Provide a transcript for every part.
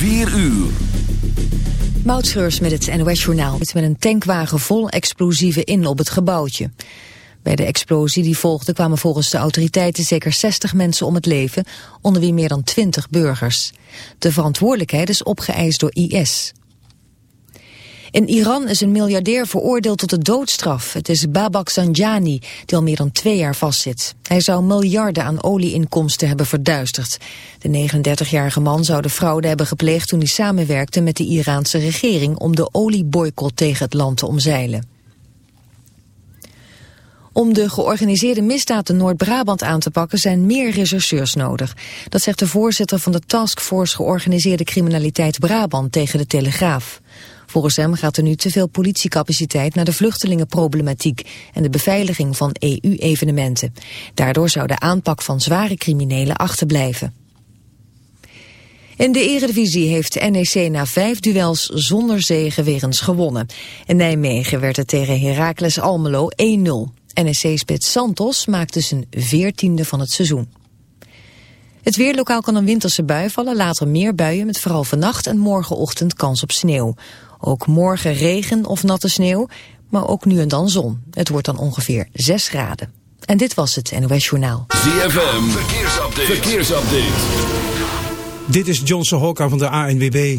4 uur. Moutschreurs met het NOS-journaal. Met een tankwagen vol explosieven in op het gebouwtje. Bij de explosie die volgde kwamen volgens de autoriteiten zeker 60 mensen om het leven, onder wie meer dan 20 burgers. De verantwoordelijkheid is opgeëist door IS. In Iran is een miljardair veroordeeld tot de doodstraf. Het is Babak Zanjani, die al meer dan twee jaar vastzit. Hij zou miljarden aan olieinkomsten hebben verduisterd. De 39-jarige man zou de fraude hebben gepleegd toen hij samenwerkte met de Iraanse regering om de olieboycott tegen het land te omzeilen. Om de georganiseerde misdaad in Noord-Brabant aan te pakken zijn meer rechercheurs nodig. Dat zegt de voorzitter van de Taskforce Georganiseerde Criminaliteit Brabant tegen de Telegraaf. Volgens hem gaat er nu te veel politiecapaciteit naar de vluchtelingenproblematiek en de beveiliging van EU-evenementen. Daardoor zou de aanpak van zware criminelen achterblijven. In de eredivisie heeft NEC na vijf duels zonder zegen weer eens gewonnen. In Nijmegen werd het tegen Heracles Almelo 1-0. NEC-spits Santos maakte zijn veertiende van het seizoen. Het weerlokaal kan een winterse bui vallen, later meer buien met vooral vannacht en morgenochtend kans op sneeuw. Ook morgen regen of natte sneeuw, maar ook nu en dan zon. Het wordt dan ongeveer 6 graden. En dit was het NOS Journaal. ZFM, verkeersupdate. verkeersupdate. Dit is Johnson Hokka van de ANWB.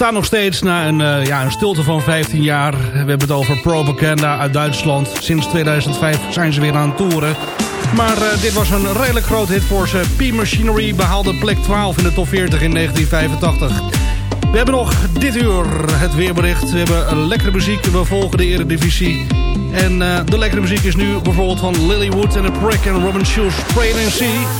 bestaan nog steeds na een, eh, ja, een stilte van 15 jaar. We hebben het over Propaganda uit Duitsland. Sinds 2005 zijn ze weer aan het toeren. Maar eh, dit was een redelijk groot hit voor ze. P-Machinery behaalde plek 12 in de top 40 in 1985. We hebben nog dit uur het weerbericht. We hebben lekkere muziek. We volgen de eredivisie. En eh, de lekkere muziek is nu bijvoorbeeld van Lilywood en The Prick en Robin Schulz. Pray and See.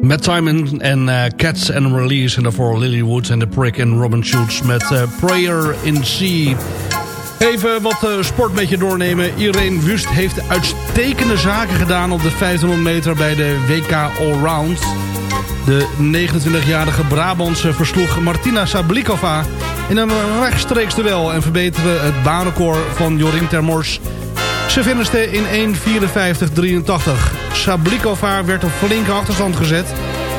Matt Simon en eh, Cats and Release. En daarvoor Lily Woods en The Prick en Robin Schultz met eh, Prayer in Sea. Even wat eh, sport met je doornemen. Irene Wust heeft uitstekende zaken gedaan op de 500 meter bij de WK Allround. De 29-jarige Brabantse versloeg Martina Sablikova in een rechtstreeks duel... en verbeterde het baanrecord van Jorien Termors. Ze finishte in 1.54.83. Sablikova werd op flinke achterstand gezet.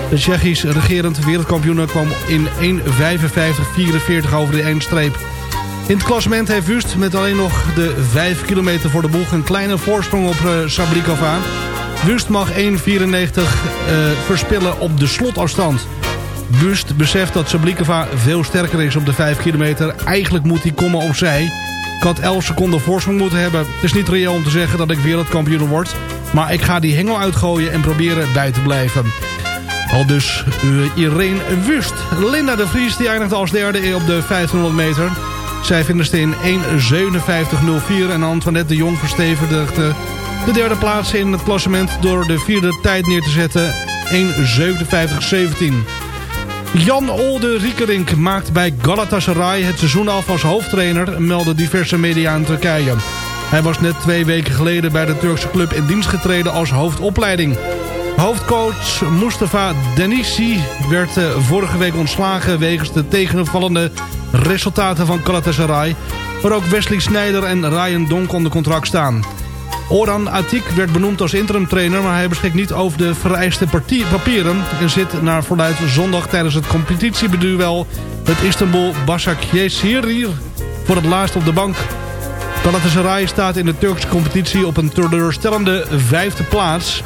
De Tsjechisch regerend wereldkampioen kwam in 1.55.44 over de eindstreep. In het klassement heeft Wust met alleen nog de 5 kilometer voor de boeg... een kleine voorsprong op eh, Sablikova. Wust mag 1.94 eh, verspillen op de slotafstand. Wust beseft dat Sablikova veel sterker is op de 5 kilometer. Eigenlijk moet hij komen opzij. Ik had 11 seconden voorsprong moeten hebben. Het is niet reëel om te zeggen dat ik wereldkampioen word. Maar ik ga die hengel uitgooien en proberen bij te blijven. Al dus uh, Irene Wust. Linda de Vries die eindigde als derde op de 1500 meter. Zij finishte in 1.57.04 en Antoinette de Jong verstevigde de derde plaats in het klassement... door de vierde tijd neer te zetten 1.57.17. Jan Olde Riekerink maakt bij Galatasaray het seizoen af als hoofdtrainer... melden diverse media in Turkije. Hij was net twee weken geleden bij de Turkse club in dienst getreden als hoofdopleiding. Hoofdcoach Mustafa Denisi werd eh, vorige week ontslagen... wegens de tegenvallende resultaten van Galatasaray... waar ook Wesley Sneijder en Ryan Donk onder contract staan. Oran Atik werd benoemd als interimtrainer... maar hij beschikt niet over de vereiste papieren... en zit naar verluid zondag tijdens het competitiebeduel... het Istanbul Başakşehir voor het laatst op de bank. Galatasaray staat in de Turkse competitie op een teleurstellende vijfde plaats.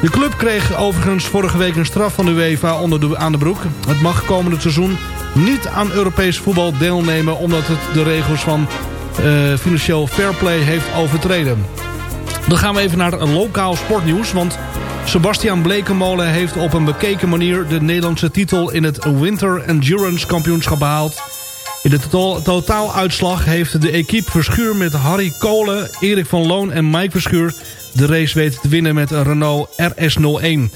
De club kreeg overigens vorige week een straf van de UEFA onder de, aan de broek. Het mag komende seizoen niet aan Europees voetbal deelnemen... omdat het de regels van eh, financieel fair play heeft overtreden. Dan gaan we even naar lokaal sportnieuws. Want Sebastian Blekemolen heeft op een bekeken manier... de Nederlandse titel in het Winter Endurance Kampioenschap behaald. In de totaal, totaaluitslag heeft de equipe Verschuur met Harry Kolen... Erik van Loon en Mike Verschuur... de race weten te winnen met een Renault RS01.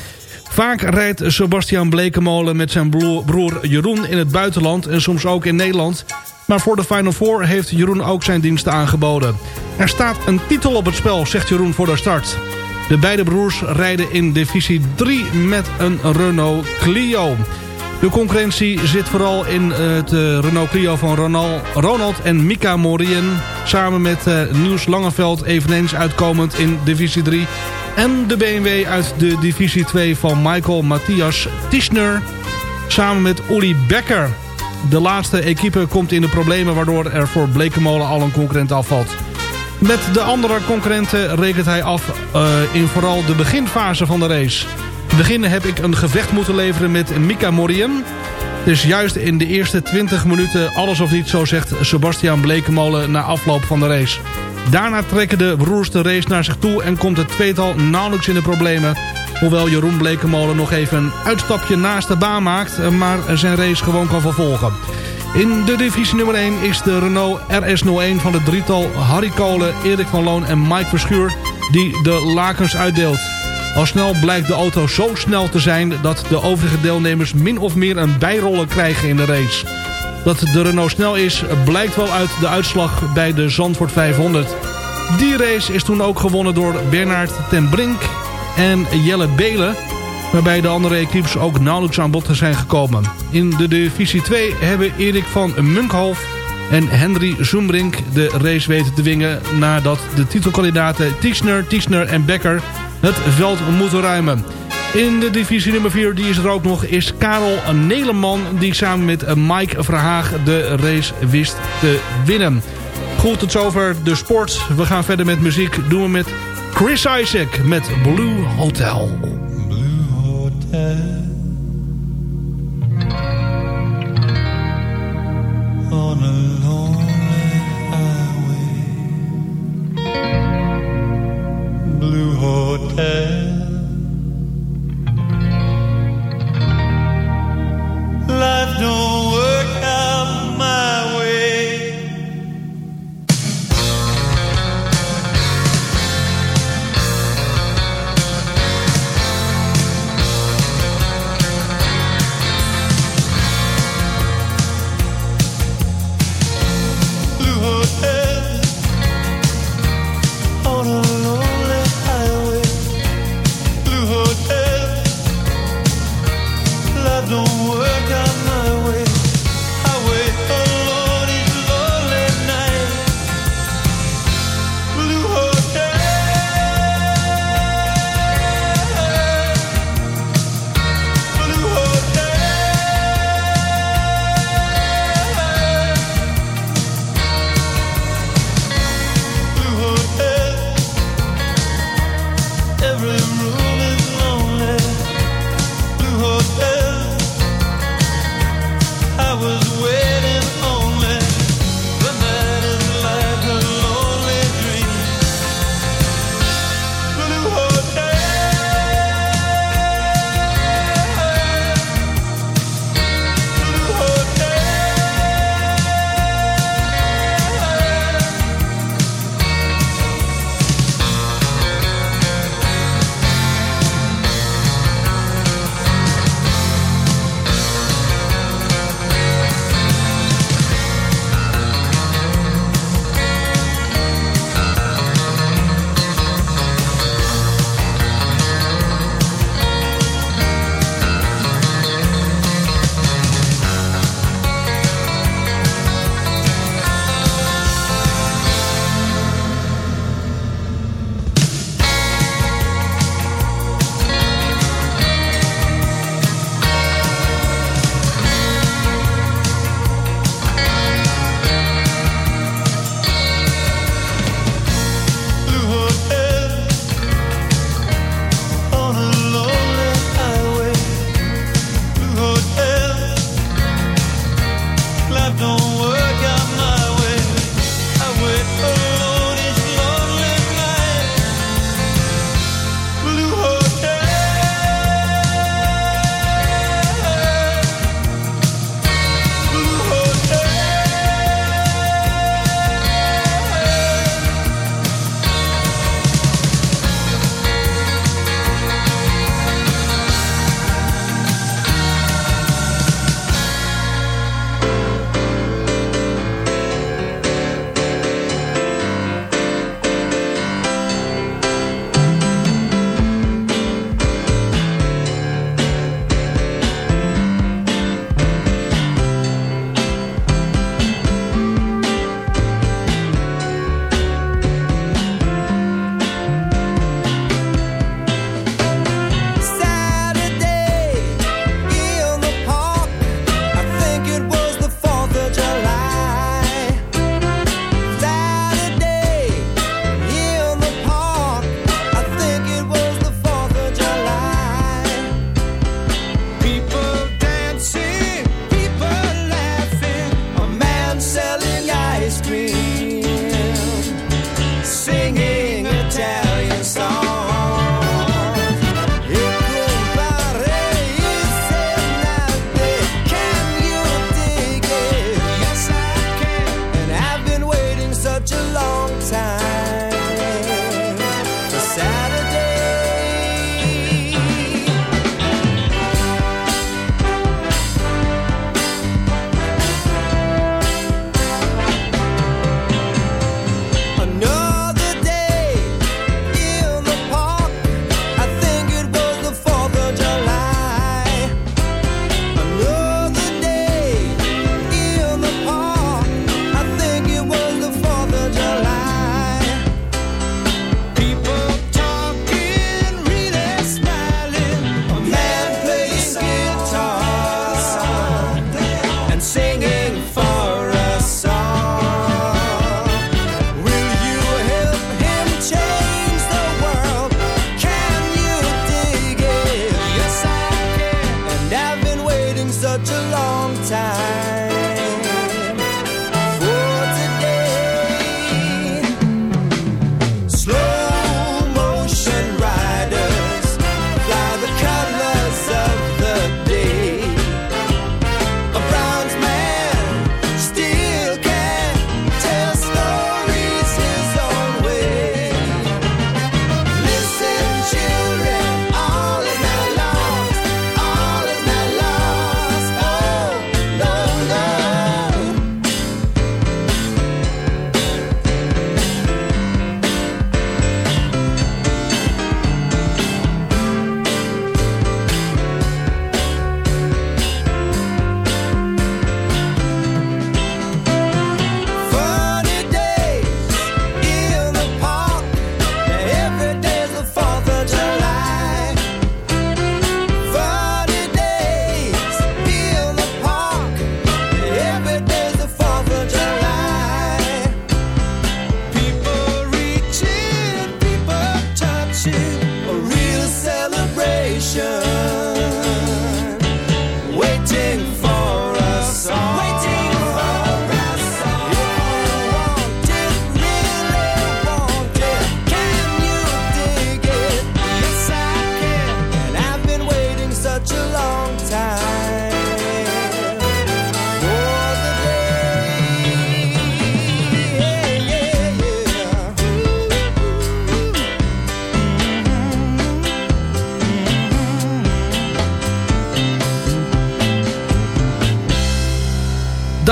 Vaak rijdt Sebastian Blekemolen met zijn broer Jeroen in het buitenland... en soms ook in Nederland... Maar voor de Final Four heeft Jeroen ook zijn diensten aangeboden. Er staat een titel op het spel, zegt Jeroen voor de start. De beide broers rijden in divisie 3 met een Renault Clio. De concurrentie zit vooral in het uh, Renault Clio van Ronald, Ronald en Mika Morien. Samen met uh, Niels Langeveld eveneens uitkomend in divisie 3. En de BMW uit de divisie 2 van Michael Matthias Tischner. Samen met Uli Becker. De laatste equipe komt in de problemen waardoor er voor Blekemolen al een concurrent afvalt. Met de andere concurrenten rekent hij af in vooral de beginfase van de race. Beginnen heb ik een gevecht moeten leveren met Mika Morien. Dus juist in de eerste 20 minuten alles of niet, zo zegt Sebastian Blekemolen na afloop van de race. Daarna trekken de broers de race naar zich toe en komt het tweetal nauwelijks in de problemen. Hoewel Jeroen Blekemolen nog even een uitstapje naast de baan maakt, maar zijn race gewoon kan vervolgen. In de divisie nummer 1 is de Renault RS01 van de drietal Harry Kolen, Erik van Loon en Mike Verschuur die de lakens uitdeelt. Al snel blijkt de auto zo snel te zijn dat de overige deelnemers min of meer een bijrollen krijgen in de race. Dat de Renault snel is, blijkt wel uit de uitslag bij de Zandvoort 500. Die race is toen ook gewonnen door Bernard ten Brink en Jelle Belen... waarbij de andere equipes ook nauwelijks aan bod zijn gekomen. In de divisie 2 hebben Erik van Munkhoff en Henry Zoembrink de race weten te wingen... nadat de titelkandidaten Tischner, Tischner en Becker het veld moeten ruimen. In de divisie nummer 4, die is er ook nog, is Karel Neleman... die samen met Mike Verhaag de race wist te winnen. Goed, tot zover de sport. We gaan verder met muziek. Doen we met Chris Isaac met Blue Hotel. a lonely Hotel. Life don't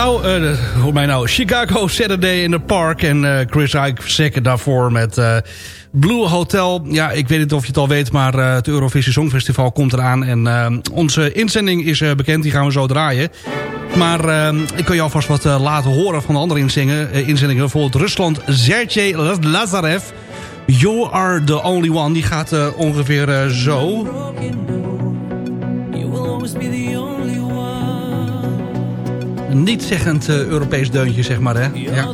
Nou, eh, hoe mij nou? Chicago Saturday in the Park. En eh, Chris Ike daarvoor met eh, Blue Hotel. Ja, ik weet niet of je het al weet, maar het Eurovisie Songfestival komt eraan. En onze inzending is bekend, die gaan we zo draaien. Maar ik kan je alvast wat laten horen van de andere inzendingen. eh, inzendingen. Bijvoorbeeld Rusland, Sergej Lazarev. You are the only one. Die gaat ongeveer zo. You will always be the only niet-zeggend eh, Europees deuntje, zeg maar. Hè? Ja.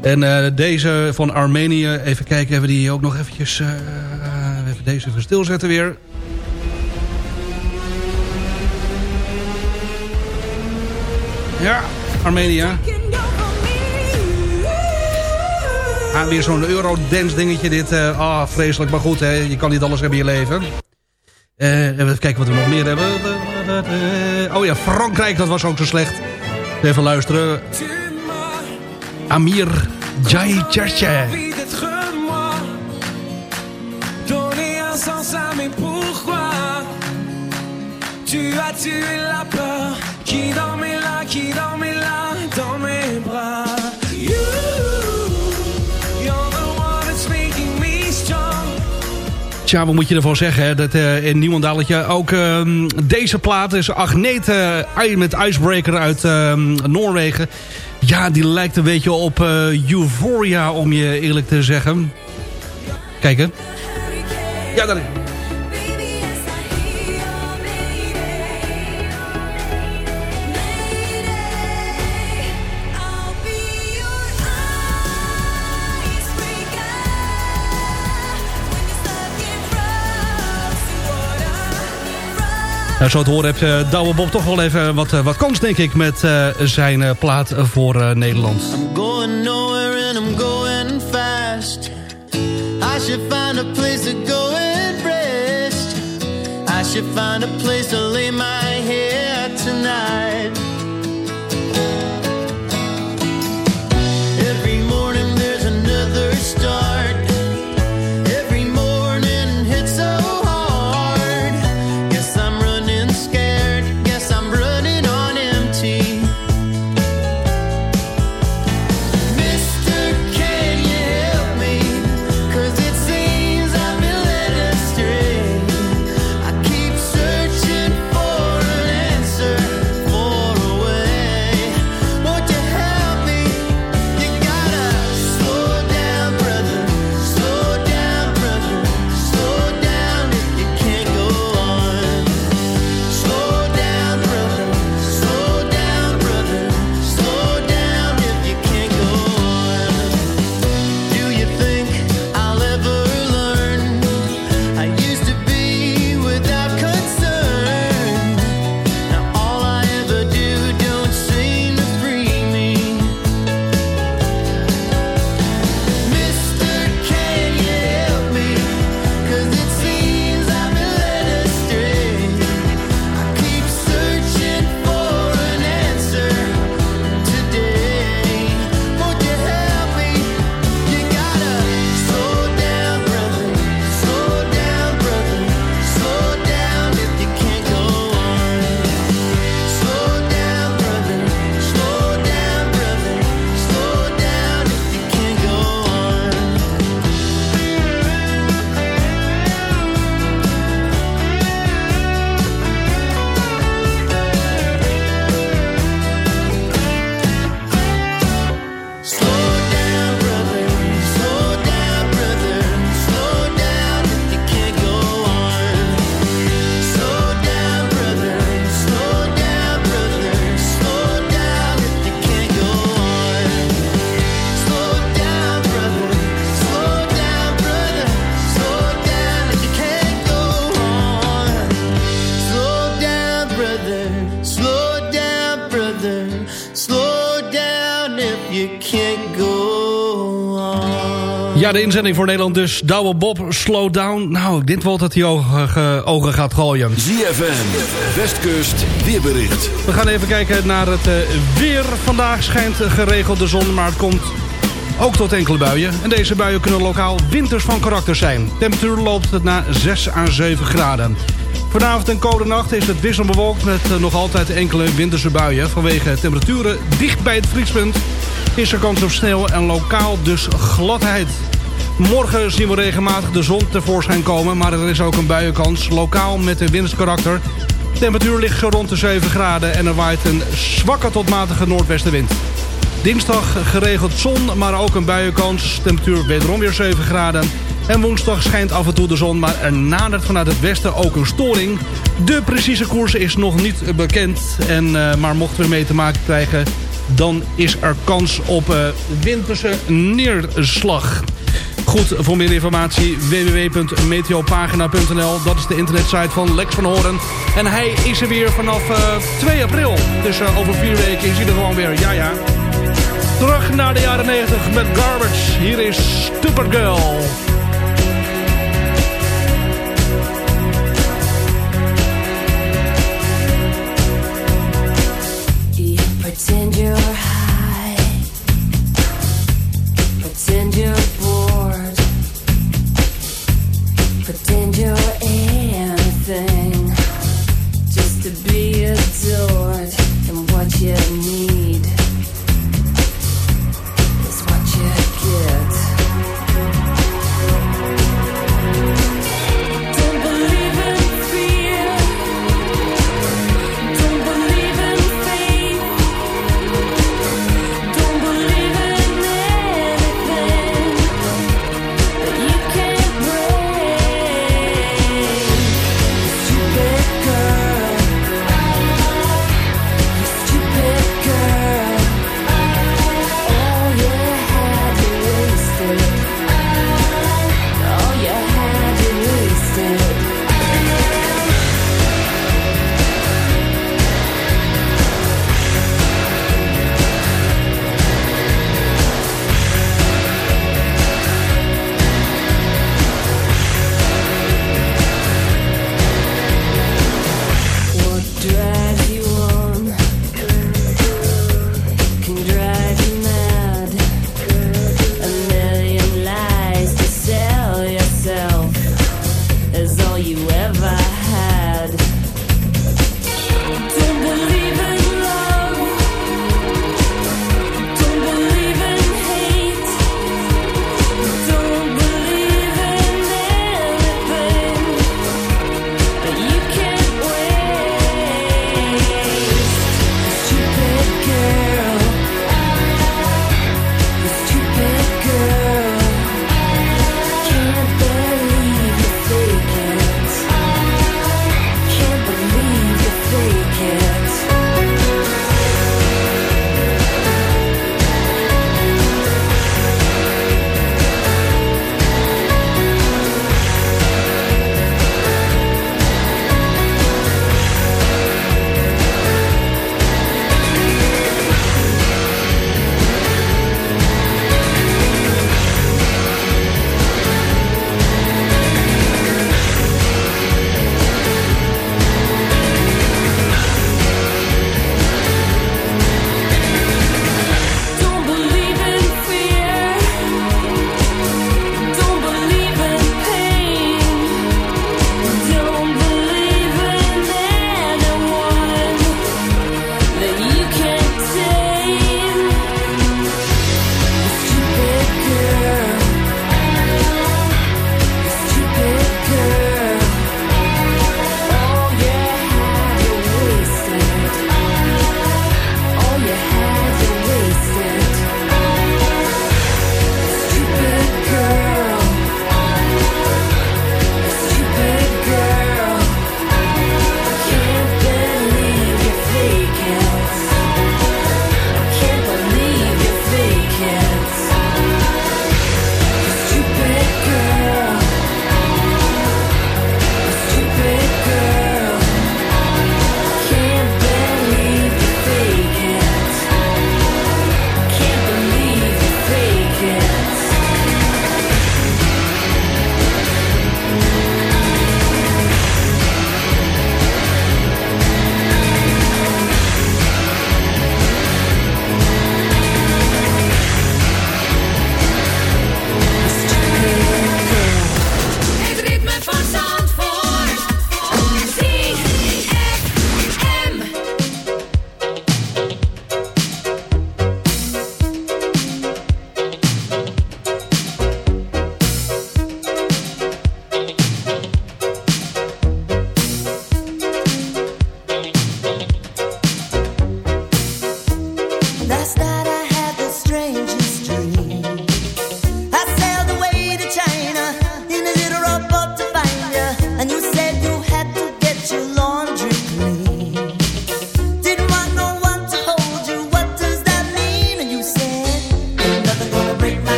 En eh, deze van Armenië, even kijken, hebben we die ook nog eventjes... eh, even deze even stilzetten weer. Ja, Armenië. Ah, weer zo'n Eurodance dingetje dit. Ah, vreselijk, maar goed, hè. je kan niet alles hebben in je leven. Eh, even kijken wat we nog meer hebben. Oh ja, Frankrijk, dat was ook zo slecht. Even luisteren. Amir Jai Cherche. Tu as tué la peur qui dormait là, qui dormait là dans mes bras. Tja, wat moet je ervan zeggen? Hè? Dat, eh, in Nieuwendaletje ook ehm, deze plaat is Agnete uh, met Icebreaker uit ehm, Noorwegen. Ja, die lijkt een beetje op eh, Euphoria, om je eerlijk te zeggen. Kijk hè. Ja, daar Nou, zo te horen heeft uh, Douwe Bob toch wel even wat, uh, wat kans, denk ik, met uh, zijn plaat voor Nederland. De inzending voor Nederland dus. Douwe Bob, slow down. Nou, ik denk wel dat hij ogen, ge- ogen gaat gooien. ZFM, Westkust, weerbericht. We gaan even kijken naar het eh, weer. Vandaag schijnt geregeld de zon, maar het komt ook tot enkele buien. En deze buien kunnen lokaal winters van karakter zijn. Temperatuur loopt het naar 6 à 7 graden. Vanavond en komende nacht is het wisselend bewolkt met eh, nog altijd enkele winterse buien. Vanwege temperaturen dicht bij het vriespunt is er kans op sneeuw en lokaal dus gladheid. Morgen zien we regelmatig de zon tevoorschijn komen, maar er is ook een buienkans. Lokaal met een winterskarakter. De temperatuur ligt zo rond de 7 graden en er waait een zwakke tot matige noordwestenwind. Dinsdag geregeld zon, maar ook een buienkans. Temperatuur wederom weer 7 graden. En woensdag schijnt af en toe de zon, maar er nadert vanuit het westen ook een storing. De precieze koers is nog niet bekend. En, eh, maar mochten we mee te maken krijgen, dan is er kans op eh, winterse neerslag. Goed, voor meer informatie www.meteopagina.nl. Dat is de internetsite van Lex van Horen. En hij is er weer vanaf eh, 2 april. Dus eh, over vier weken is hij er gewoon weer. Ja, ja. Terug naar de jaren 90 met Garbage. Hier is Supergirl. You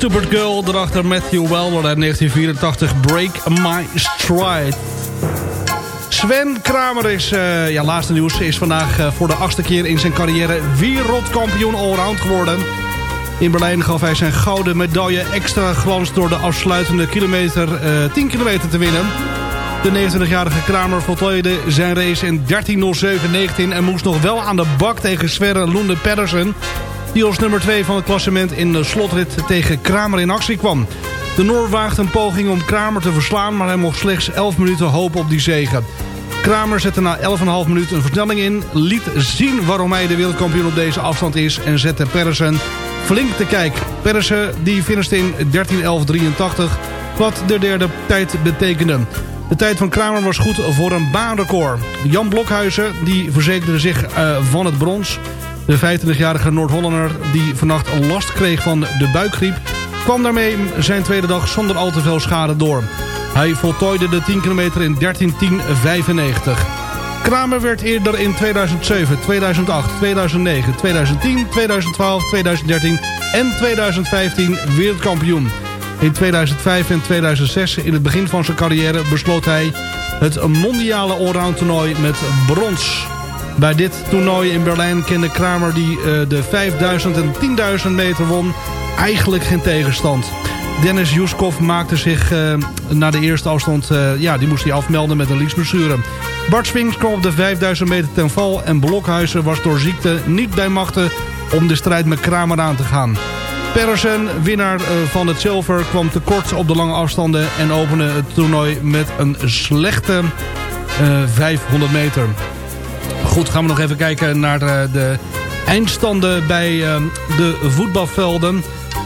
Stupid Girl, daarachter Matthew Welder uit 1984, Break My Stride. Sven Kramer is, eh, ja, laatste nieuws, is vandaag eh, voor de achtste keer in zijn carrière wereldkampioen allround geworden. In Berlijn gaf hij zijn gouden medaille extra glans door de afsluitende kilometer, eh 10 kilometer te winnen. De 29-jarige Kramer voltooide zijn race in 13.07.19 en moest nog wel aan de bak tegen Sverre Lunde Pedersen die als nummer 2 van het klassement in de slotrit tegen Kramer in actie kwam. De Noor waagde een poging om Kramer te verslaan... maar hij mocht slechts 11 minuten hopen op die zege. Kramer zette na 11,5 minuten een versnelling in... liet zien waarom hij de wereldkampioen op deze afstand is... en zette Persen flink te kijk. Persen die finishte in 13.11.83... wat de derde tijd betekende. De tijd van Kramer was goed voor een baanrecord. Jan Blokhuizen die verzekerde zich eh, van het brons... De 25-jarige Noord-Hollander die vannacht last kreeg van de buikgriep... kwam daarmee zijn tweede dag zonder al te veel schade door. Hij voltooide de 10 kilometer in 13.10.95. Kramer werd eerder in 2007, 2008, 2009, 2010, 2012, 2013 en 2015 wereldkampioen. In 2005 en 2006, in het begin van zijn carrière, besloot hij het mondiale allround toernooi met brons. Bij dit toernooi in Berlijn kende Kramer die eh, de 5000 en 10.000 meter won eigenlijk geen tegenstand. Dennis Juskov maakte zich uh, na de eerste afstand, uh, ja, die moest hij afmelden met een liesblessure. Bart Swings kwam op de 5000 meter ten val en Blokhuizen was door ziekte niet bij machten om de strijd met Kramer aan te gaan. Persen, winnaar van het zilver, kwam tekort op de lange afstanden en opende het toernooi met een slechte 500 meter. Gaan we nog even kijken naar de, de eindstanden bij uh, de voetbalvelden.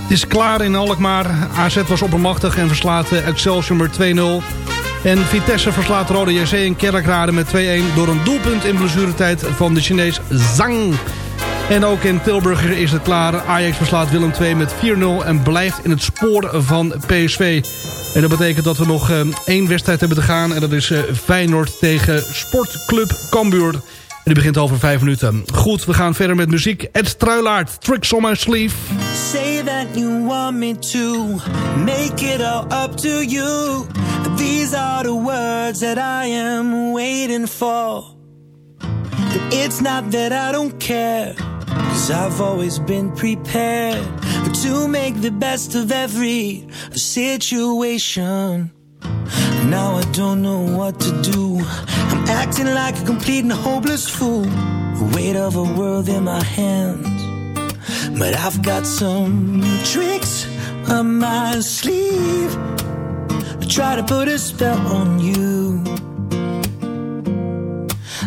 Het is klaar in Alkmaar. AZ was oppermachtig en verslaat uh, Excelsior met 2-0. En Vitesse verslaat Rode JC in Kerkrade met 2-1... door een doelpunt in blessuretijd van de Chinees Zhang. En ook in Tilburg is het klaar. Ajax verslaat Willem II met 4-0 en blijft in het spoor van PSV. En dat betekent dat we nog één wedstrijd hebben te gaan. En dat is Feyenoord tegen Sportclub Cambuur. En die begint over vijf minuten. Goed, we gaan verder met muziek. Ed Struilaert, Tricks on My Sleeve. Say that you want me to make it all up to you. These are the words that I am waiting for. It's not that I don't care, cause I've always been prepared to make the best of every situation. Now I don't know what to do. I'm acting like a complete and hopeless fool. The weight of a world in my hands. But I've got some tricks up my sleeve to try to put a spell on you.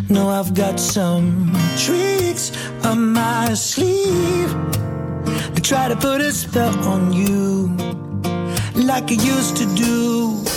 No, I've got some tricks up my sleeve to try to put a spell on you like I used to do.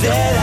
dead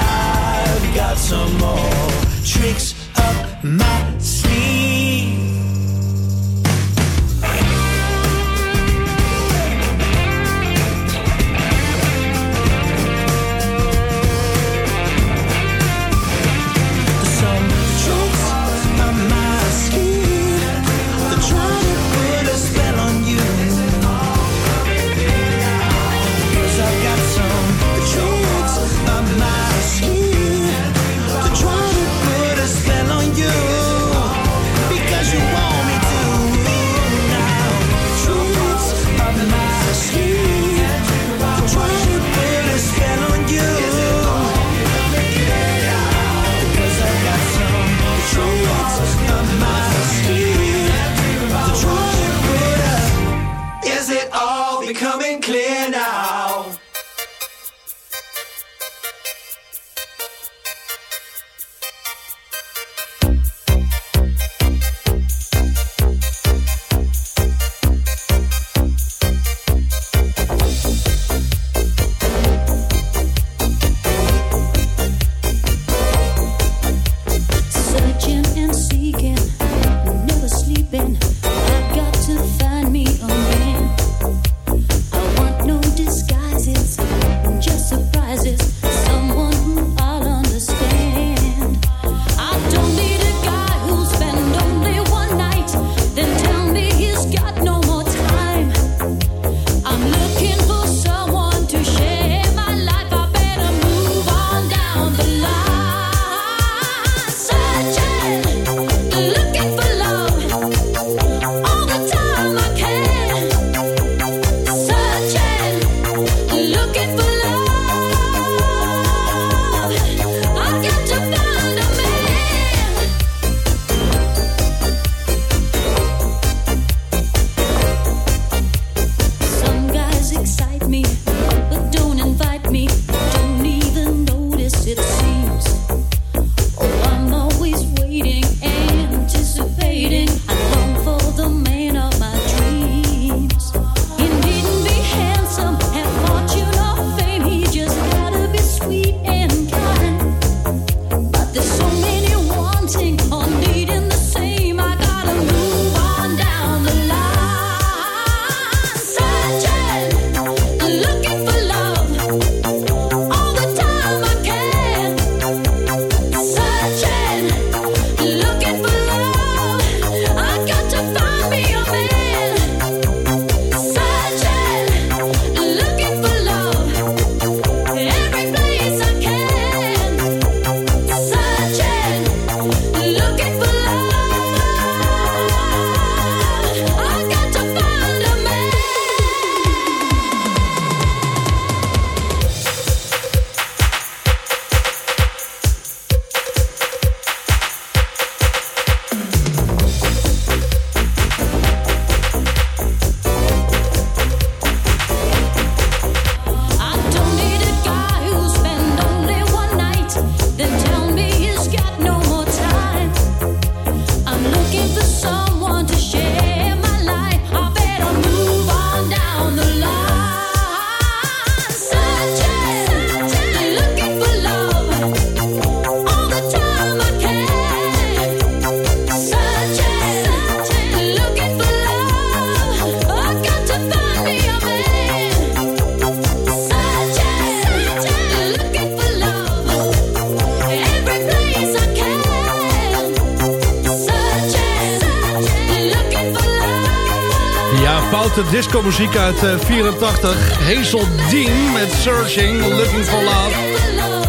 De disco muziek uit eh, 84. Hazel Dean met Searching, Looking for Love.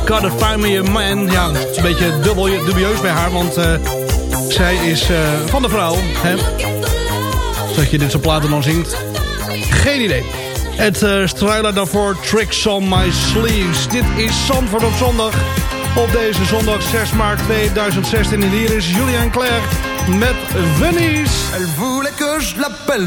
Gotta find me a man. Ja, een beetje dubbel, dubieus bij haar, want eh, zij is eh, van de vrouw. Hè? Zodat je dit soort platen dan zingt. Geen idee. Het uh, struilen daarvoor Tricks on My Sleeves. Dit is Zandvoort op zondag. Op deze zondag 6 maart 2016. En hier is Julian Clerc met Venice. Elle voulait que je l'appelle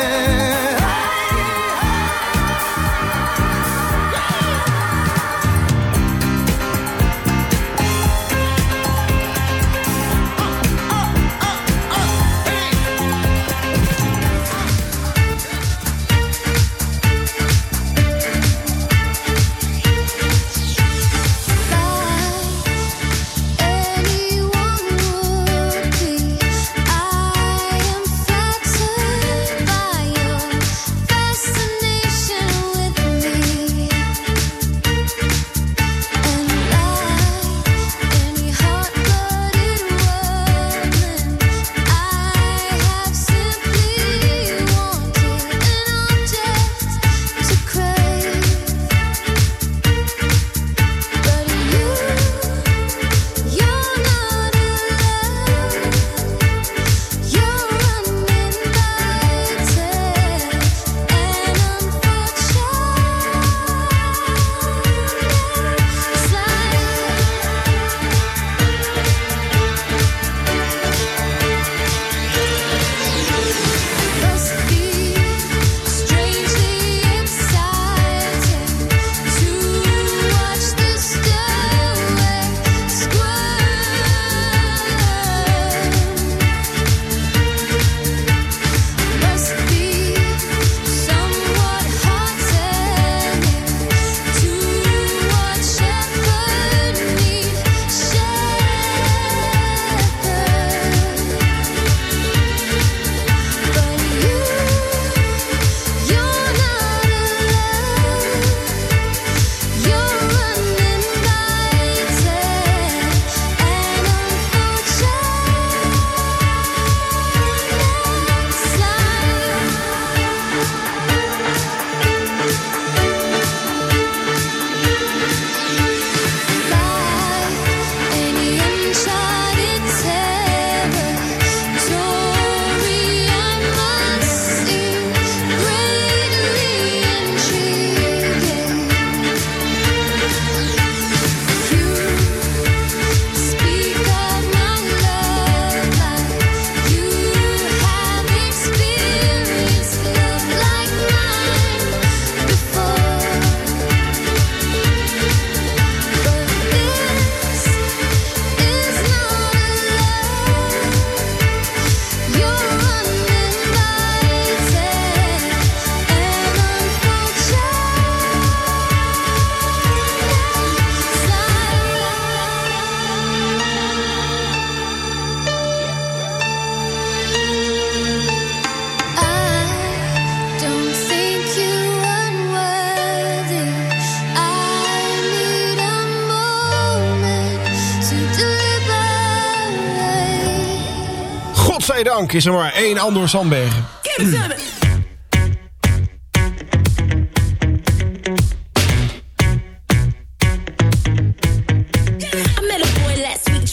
Godzijdank is er maar één Andor Sandbergen.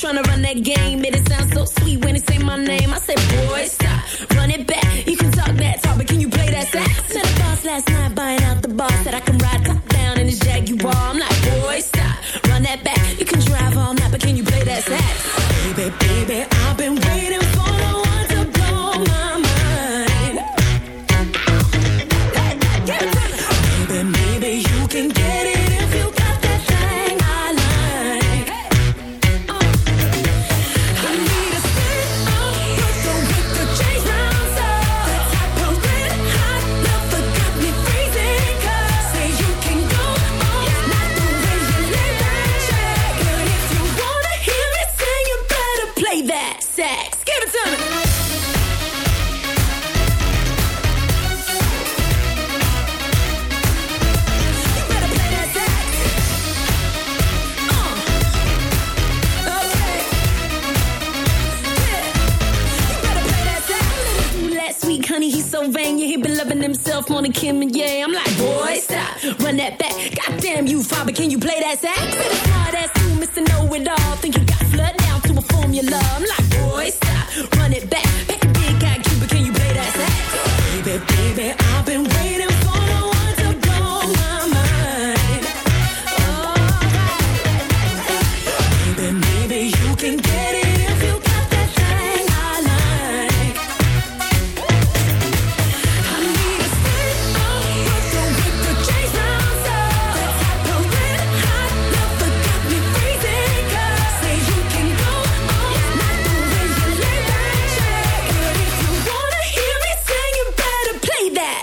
Trying to run that game. Made it sound so sweet when he say my name. I said, boy, stop, run it back. You can talk that talk, but can you play that sax? Met a boss last night buying out the bar. Said I can ride top down in his Jaguar. I'm like, boy, stop, run that back. You can drive all night, but can you play that sax? Baby, baby, I've been sex?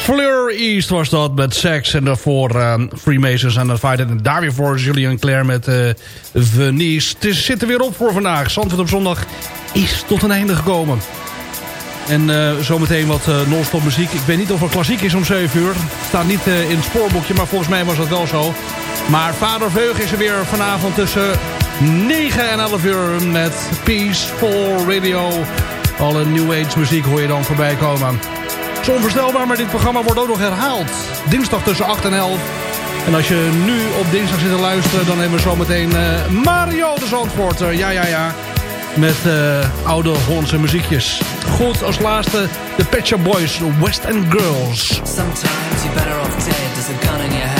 Fleur East was dat met Sex. En daarvoor ehm, Freemasons en Fight. En daar weer voor Julian Claire met eh Venice. Het zit er weer op voor vandaag. Zandvoort op zondag is tot een einde gekomen. En eh, zometeen wat eh non-stop muziek. Ik weet niet of het klassiek is om 7 uur. Staat niet in het spoorboekje, maar volgens mij was dat wel zo. Maar Vader Veug is er weer vanavond tussen 9 en 11 uur met Peaceful Radio. Alle New Age muziek hoor je dan voorbij komen. Onvoorstelbaar, maar dit programma wordt ook nog herhaald. Dinsdag tussen 8 en 11. En als je nu op dinsdag zit te luisteren... dan hebben we zometeen eh Mario de Zandvoorter. Ja, ja, ja. Met eh, oude Hollandse muziekjes. Goed, als laatste de Pet Boys, West End Girls. Sometimes better off dead. There's a gun in your that's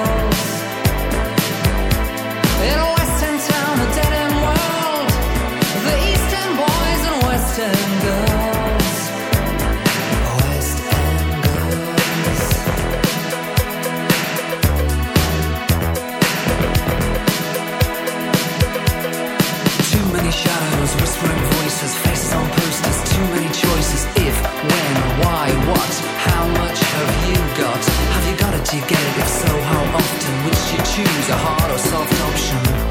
When, why, what, how much have you got? Have you got it? Do you get it? If so, how often would you choose a hard or soft option?